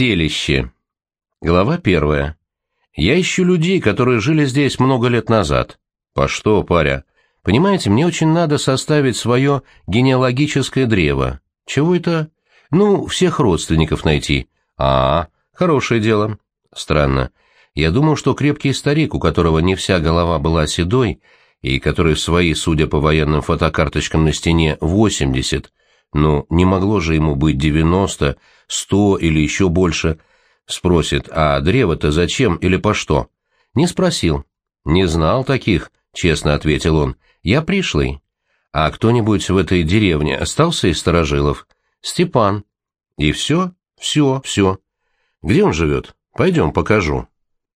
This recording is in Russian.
Селище. Глава первая. Я ищу людей, которые жили здесь много лет назад. По что, паря? Понимаете, мне очень надо составить свое генеалогическое древо. Чего это? Ну, всех родственников найти. А, хорошее дело. Странно. Я думал, что крепкий старик, у которого не вся голова была седой, и который свои, судя по военным фотокарточкам на стене, 80, ну, не могло же ему быть 90, сто или еще больше. Спросит, а древо-то зачем или по что? Не спросил. Не знал таких, честно ответил он. Я пришлый. А кто-нибудь в этой деревне остался из старожилов? Степан. И все? Все, все. Где он живет? Пойдем, покажу.